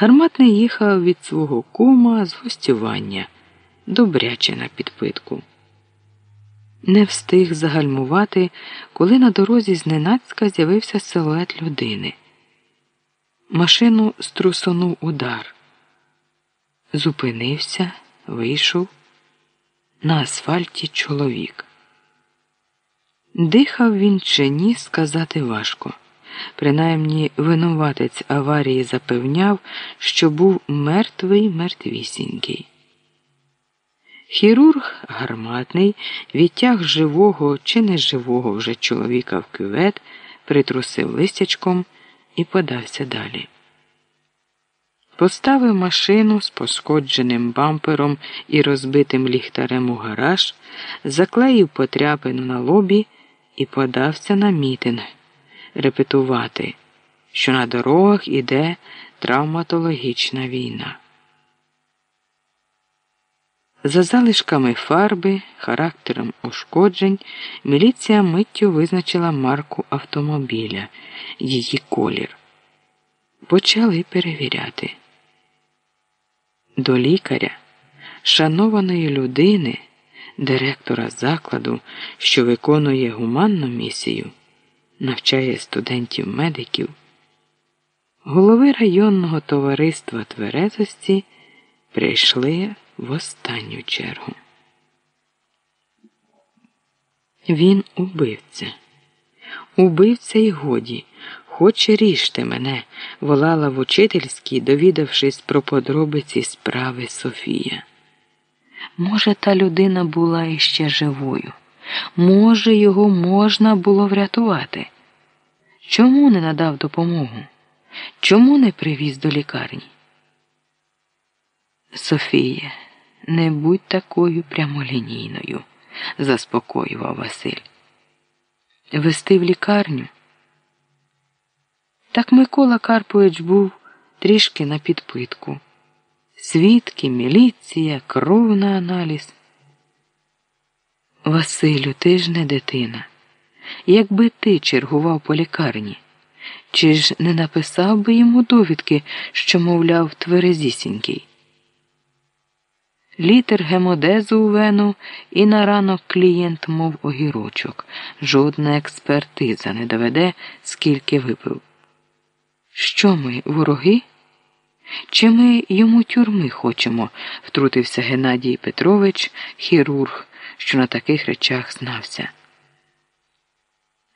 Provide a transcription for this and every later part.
Гарматний їхав від свого кума з гостювання, добряче на підпитку. Не встиг загальмувати, коли на дорозі зненацька з'явився силует людини. Машину струсонув удар. Зупинився, вийшов. На асфальті чоловік. Дихав він чи ні, сказати важко. Принаймні винуватець аварії запевняв, що був мертвий мертвісінький. Хірург гарматний відтяг живого чи неживого вже чоловіка в кювет, притрусив листячком і подався далі. Поставив машину з пошкодженим бампером і розбитим ліхтарем у гараж, заклеїв потряпину на лобі і подався на мітинг репетувати, що на дорогах іде травматологічна війна. За залишками фарби, характером ушкоджень, міліція миттю визначила марку автомобіля, її колір. Почали перевіряти. До лікаря, шанованої людини, директора закладу, що виконує гуманну місію, навчає студентів-медиків, голови районного товариства тверезості прийшли в останню чергу. Він убивця. Убивця й годі, хоч ріжте мене, волала в учительській, довідавшись про подробиці справи Софія. Може, та людина була іще живою, може, його можна було врятувати. Чому не надав допомогу? Чому не привіз до лікарні? Софія, не будь такою прямолінійною, заспокоював Василь. Вести в лікарню. Так Микола Карпович був трішки на підпитку. Свідки, міліція, кров на аналіз. Василю, ти ж не дитина. Якби ти чергував по лікарні, чи ж не написав би йому довідки, що, мовляв, тверезісінький? Літер гемодезу у вену і на ранок клієнт, мов огірочок. Жодна експертиза не доведе, скільки випив. Що ми, вороги? Чи ми йому тюрми хочемо? втрутився Геннадій Петрович, хірург, що на таких речах знався.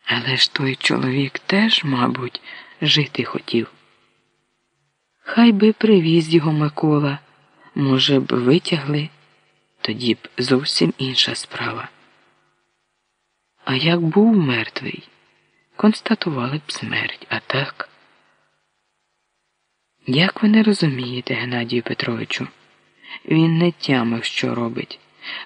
Але ж той чоловік теж, мабуть, жити хотів. Хай би привіз його Микола, може б, витягли, тоді б зовсім інша справа. А як був мертвий, констатували б смерть, а так. Як ви не розумієте, Геннадію Петровичу, він не тямив, що робить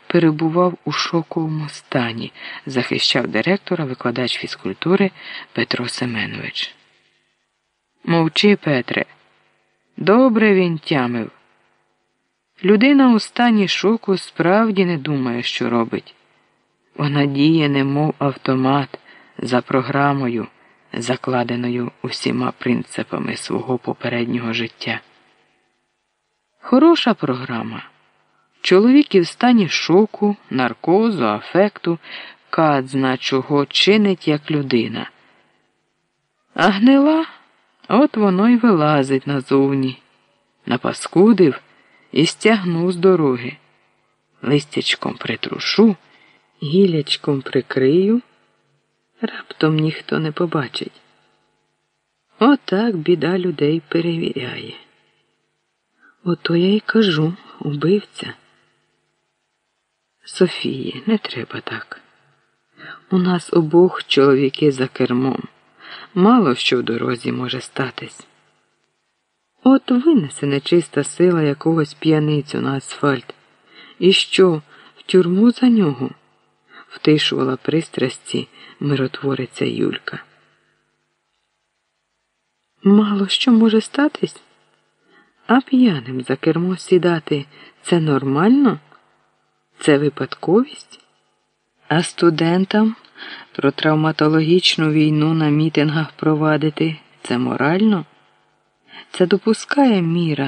перебував у шоковому стані, захищав директора, викладач фізкультури Петро Семенович. Мовчи, Петре. Добре він тямив. Людина у стані шоку справді не думає, що робить. Вона діє, немов автомат за програмою, закладеною усіма принципами свого попереднього життя. Хороша програма. Чоловік в стані шоку, наркозу, афекту, кадзна чого чинить як людина. А гнила от воно й вилазить назовні, напаскудив і стягнув з дороги. Листячком притрушу, гілячком прикрию, раптом ніхто не побачить. Отак біда людей перевіряє. Ото я й кажу убивця. Софії, не треба так. У нас обох чоловіки за кермом. Мало що в дорозі може статись. От винесе нечиста сила якогось п'яницю на асфальт. І що, в тюрму за нього? втишувала пристрасті миротвориця Юлька. Мало що може статись? А п'яним за кермо сідати це нормально? Це випадковість? А студентам про травматологічну війну на мітингах провадити це морально? Це допускає міра